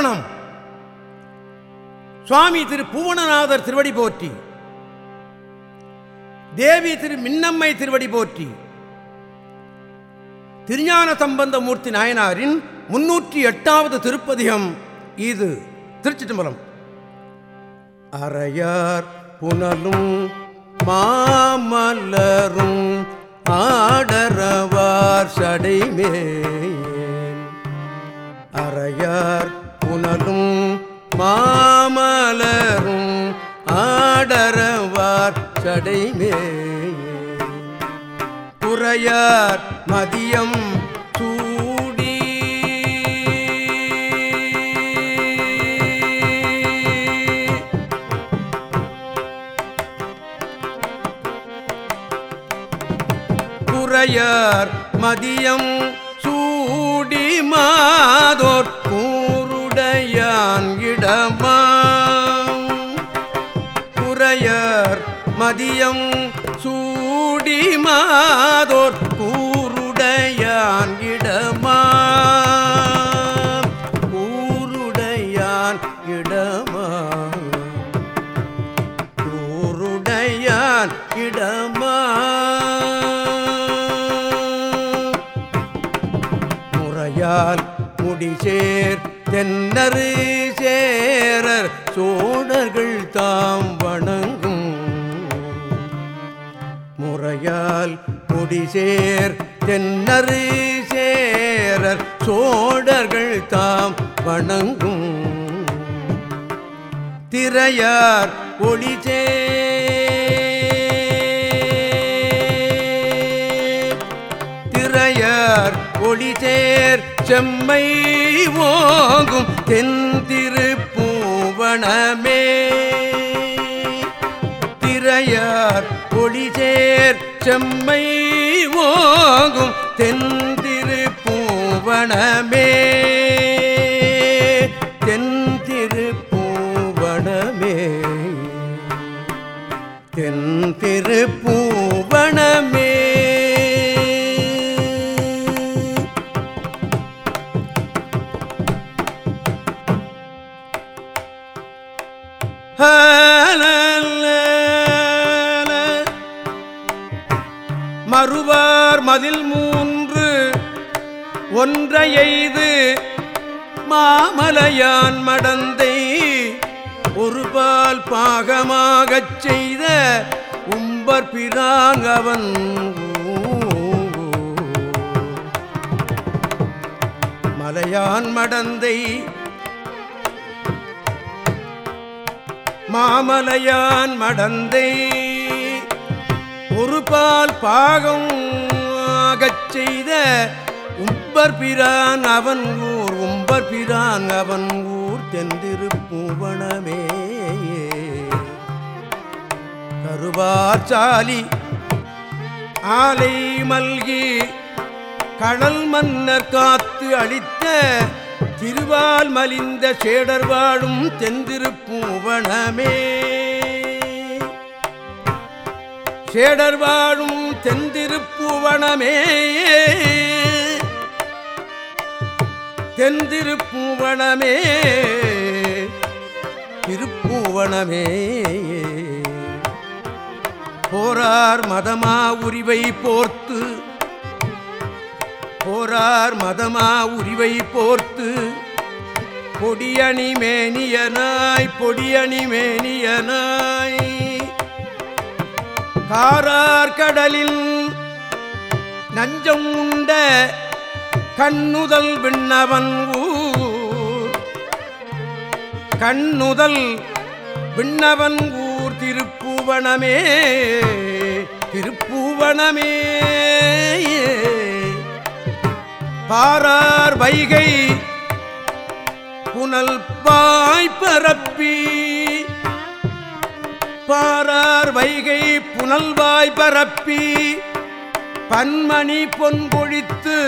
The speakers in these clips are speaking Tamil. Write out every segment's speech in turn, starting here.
பூவனம் சுவாமி திரு பூவனநாதர் திருவடி போற்றி. தேவி திரு மின்னம்மை திருவடி போற்றி. திருஞான சம்பந்தமூர்த்தி நாயனாரின் முன்னூற்றி எட்டாவது திருப்பதிகம் இது. தம்பரம் அறையார் புனலும் மாமல்லரும் ஆடரவார் சடைமே அறையார் புனலும் மாமலரும் ஆடரவார் சடைமே குறையார் மதியம் சூடி. குறையார் மதியம் சூடி மாதோர் இடமாம் குறையர் மதியம் சூடி மாதோர் கூருடையான் இடமாம் கூருடையான் இடமாம் கூருடையான் இடமாம் முறையால் முடிசேர் தென்னரு சேரர் சோழர்கள் தாம் வணங்கும். முறையால் கொடிசேர் தென்னரு சேரர் சோழர்கள் தாம் வணங்கும். திரையார் ஒளிசே திரையார் ஒளிசேர் செம்மை ஓங்கும் தென் திருப்பூவணமே திரையார் ஒளிசேர் செம்மை ஓகும் தென்திருப்பூவணமே தென்திருப்பூவணமே தென் மறுவார் மதில் மூன்று ஒன்றையெய்து மாமலையான் மடந்தை ஒருபால் பாகமாகச் செய்த உம்பர் பிராங்கவன் மலையான் மடந்தை மாமலையான் மடந்தை ஒருபால் பாகம் ஆகச் செய்த உம்பர் பிரான் அவன் ஊர் உம்பர் பிரான் அவன் ஊர் தெந்திருப்பூவனமே. கருவாச்சாலி ஆலை மல்கி கடல் மன்னர் காத்து அளித்த திருவால் மலிந்த சேடர் வாழும் தெந்திருப்பூவனமே. சேடர் வாழும் தெந்திருப்பூவனமே தெந்திருப்பூவனமே திருப்புவனமே போரார் மதமா உரிவை போர்த்து. போரார் மதமா உரிவை போர்த்து. பொடியணி மேனியனாய் பொடியணி மேனியனாய். காரார் கடலில் நஞ்சம் உண்ட கண்ணுதல் விண்ணவன் ஊர். கண்ணுதல் விண்ணவன் ஊர் திருப்புவனமே திருப்புவனமே. பாரார் வைகை புனல் பாய்பரப்பி பாரார் வைகை புனல்வாய் பரப்பி பன்மணி பொன்பொழித்து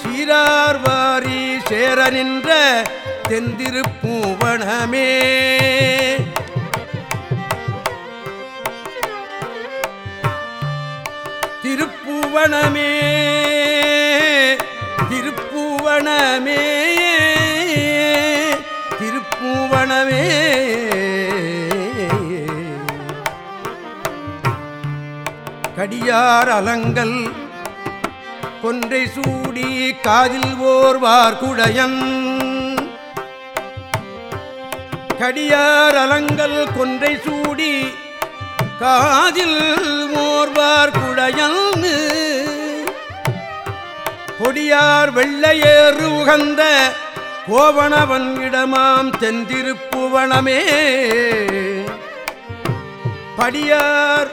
சீரார் வாரி சேர நின்ற தெந்திருப்பூவனமே திருப்பூவனமே திருப்பூவனமே. அடியார் அலங்கல். கொன்றை சூடி காதில் ஓர்வார் குடையன். கடியார் அலங்கல் கொன்றை சூடி காதில் ஓர்வார் குடையன் கொடியார் வெள்ளையேறு உகந்த கோவணவன் இடமாம் தென்திருப்புவனமே படியார்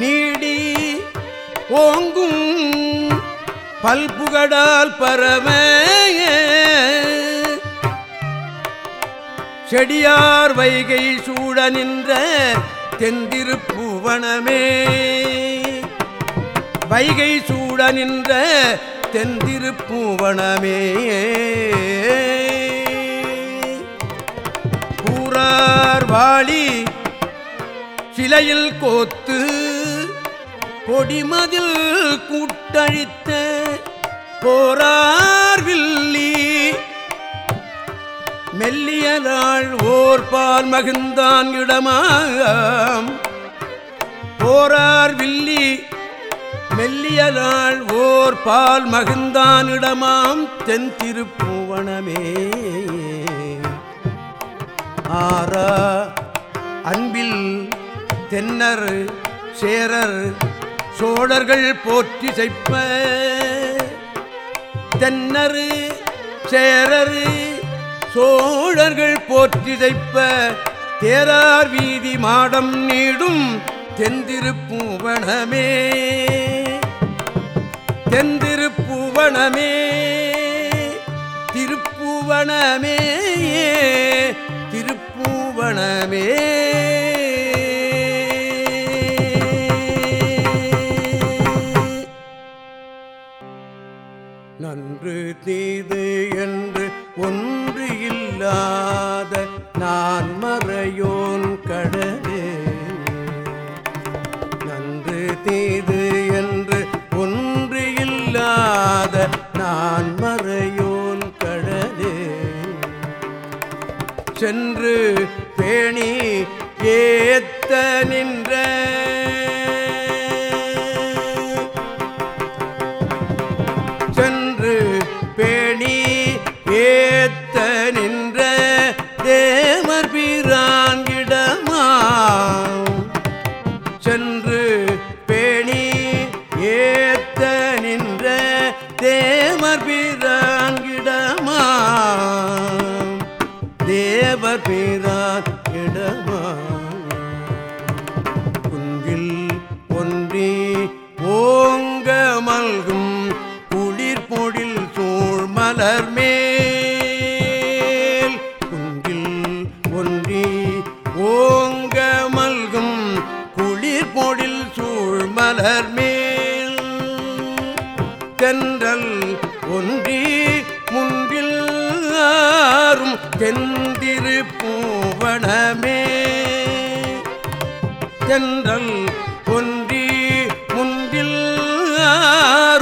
நீடி ஓங்கும் பல்புகடால் பரவ செடியார் வைகை சூட நின்ற தெந்திருப்புவனமே வைகை சூட நின்ற தென்திருப்புவனமே பூரார் வாளி சிலையில் கோத்து கொடிமதில் கூட்டழித்த போரார் வில்லி. மெல்லியலாள் ஓர்பால் மகிழ்ந்தான் இடமாம் போரார் வில்லி மெல்லியலாள் ஓர்பால் மகிழ்ந்தான் இடமாம். தென் திருப்பூவனமே. ஆரா அன்பில் தென்னர் சேரர் சோழர்கள் போற்றி செய்ப்ப தென்னரு சேரரு சோழர்கள் போற்றி செய்ப்ப தேரார் வீதி மாடம் நீடும் தெந்திருப்பூவனமே தெந்திருப்பூவனமே திருப்பூவனமே திருப்பூவனமே. நன்று தீது என்று ஒன்று இல்லாத நான் மறையோன் கடலே. நன்று தீது என்று ஒன்று இல்லாத நான் மறையோன் கடலே. சென்று பேணி பொழில் சூழ் மலர் மேல் தென்றல் ஒன்றி முன்பில் ஆறும் தெந்திரு பூவனமே. தென்றல் ஒன்றி முன்பில் ஆறும்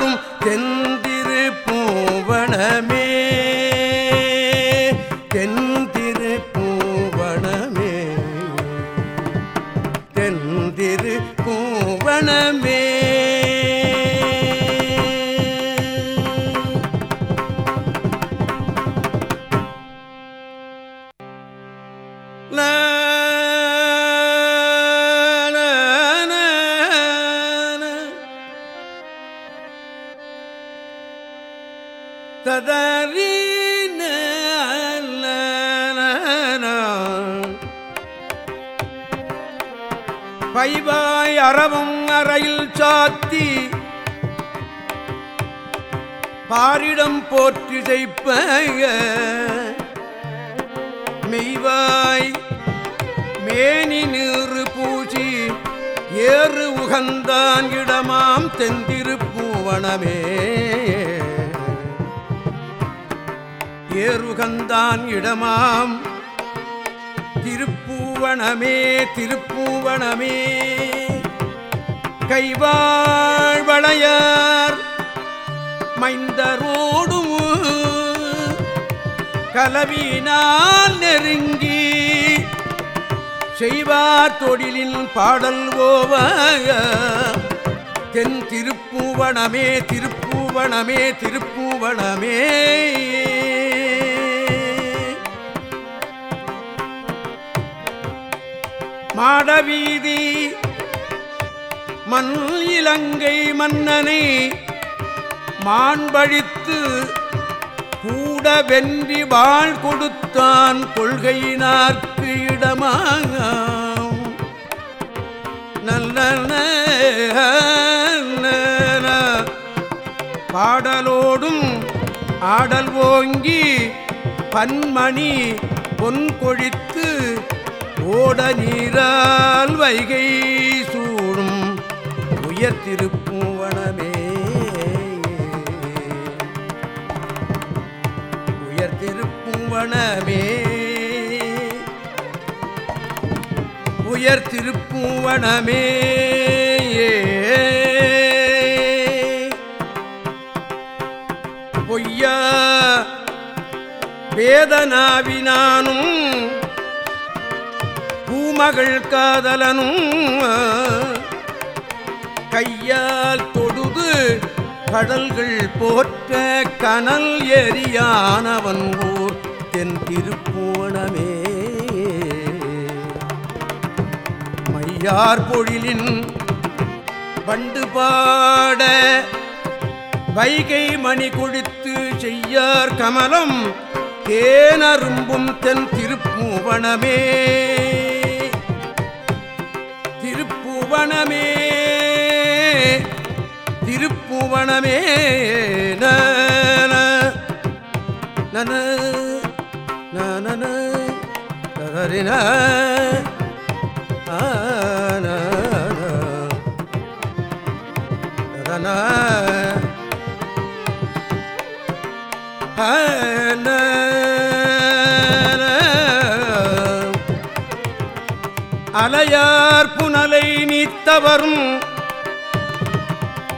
பாரிடம் போற்றி செய்ப்ப மெய்வாய் மேனி நீறு பூசி ஏறு உகந்தான் இடமாம் தெந்திருப்பூவனமே ஏறுகந்தான் இடமாம் திருப்பூவனமே திருப்பூவனமே கைவாழ்வளையார் மைந்தரோடும் கலவினால் நெருங்கி செய்வார் தொழிலில் பாடல் ஓவ தென் திருப்பூவனமே திருப்பூவனமே திருப்பூவனமே. மாடவீதி மண் இலங்கை மன்னனை மாண்பழித்து கூட வென்றி வாழ் கொடுத்தான் கொள்கையினார்க்கு இடமாக நல்ல பாடலோடும் ஆடல் ஓங்கி பன்மணி பொன் கொழித்து ஓட நீரால் வைகை சூடும் உயர்த்திருப்ப திருப்பூவனமே உயர் திருப்பூவனமே பொய்யா. வேதனாவினானும் பூமகள் காதலனும் கையால் தொடுது கடல்கள் போற்ற கனல் எரியானவன் ஊர் தென் திருப்போணமே மையார் பொழிலின் பண்டு பாட வைகை மணி கொழித்து செய்யார் கமலம் தேனரும்பும் தென் திருப்பூவனமே. திருப்பூவனமே. திருப்புவனமே நன நன அலையார் புனலை நீத்தவரும்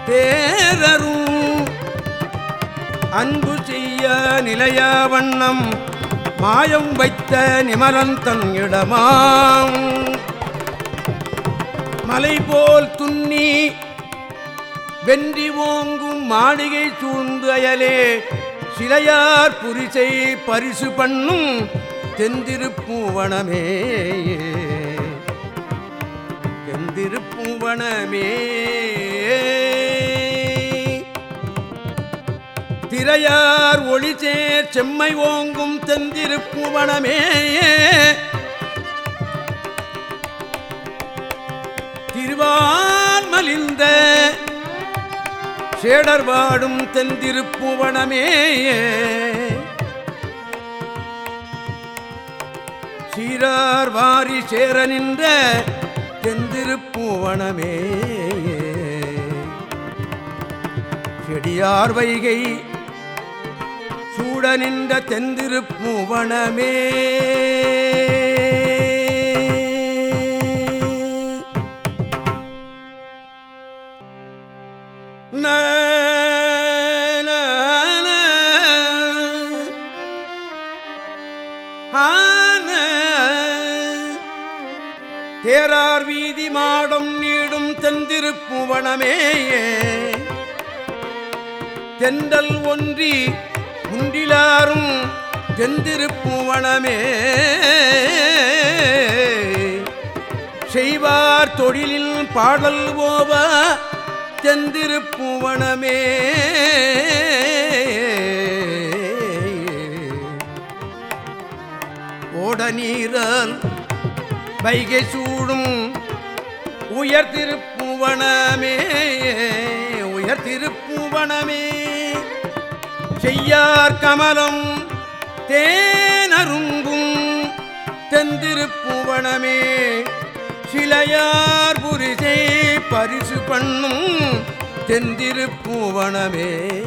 தேரரும் அன்பு செய்ய நிலைய வண்ணம் மாயம் வைத்த நிமலன் தன் இடமாம். மலை போல் துண்ணி வென்றி ஓங்கும் மாளிகை சூழ்ந்து அயலே சிலையார் புரிசை பரிசு பண்ணும் தெந்திருப்பூவனமே. தெந்திருப்பூவனமே. இறையார் ஒளிசேர் செம்மை ஓங்கும் தெந்திருப்பூவனமே திருவான்மலிந்த சேடர் வாடும் தெந்திருப்புவனமே சீரார் வாரி சேர நின்ற தெந்திருப்புவனமே செடியார் வைகை சூட நின்ற தெந்திருப்பூவனமே தேரார் வீதி மாடம் நீடும் தெந்திருப்புவனமே தெண்டல் ஒன்றி முண்டிலாரும் தெந்திருப்புவனமே செய்வார் தொழிலில் பாடல் ஓவ தெந்திருப்புவனமே ஓட நீரால் வைகை சூடும் உயர் திருப்புவனமே உயர் திருப்புவனமே செய்யார் கமலம் தேனருங்கும் தெந்திருப்புவனமே. சிலையார் புரிசை பரிசு பண்ணும் தெந்திருப்புவனமே.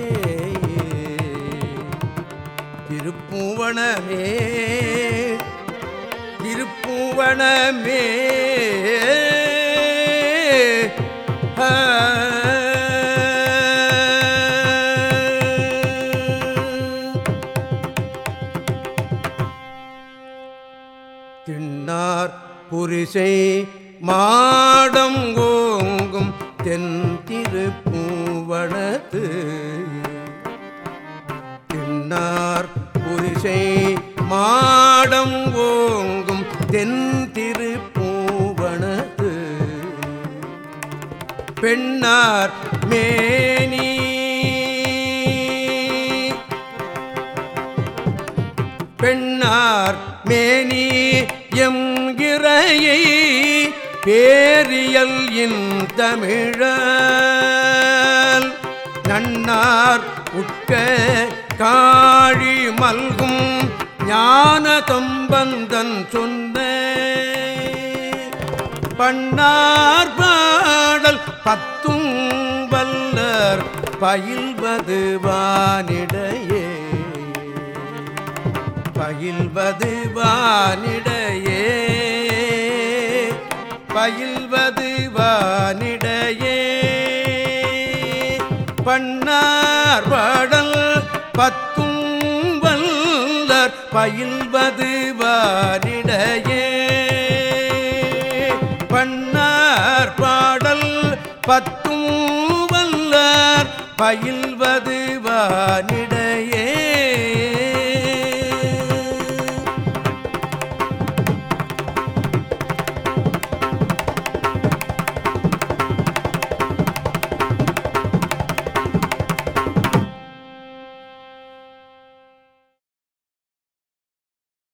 திருப்பூவனமே. திருப்பூவனமே. ஆ. திசை மாடம் ஓங்கும் தென் திருப்பூவனத்து தின்னார் புரிசை மாடம் ஓங்கும் தென் திருப்பூவனத்து பெண்ணார் மே தமிழ நன்னார் உட்க காழி மல்கும் ஞான தொம்பந்தன் சொன்ன பண்ணார் பாடல் பத்தும் வல்லர் பயில்வது வானிடையே. பயில்வது வானிடையே. பயில்வது வானிடையே. பண்ணார் பாடல் பத்தும் வல்லர் பயில்வது வானிடையே. பண்ணார் பாடல் பத்தும் வல்லர் பயில்வது வானிடையே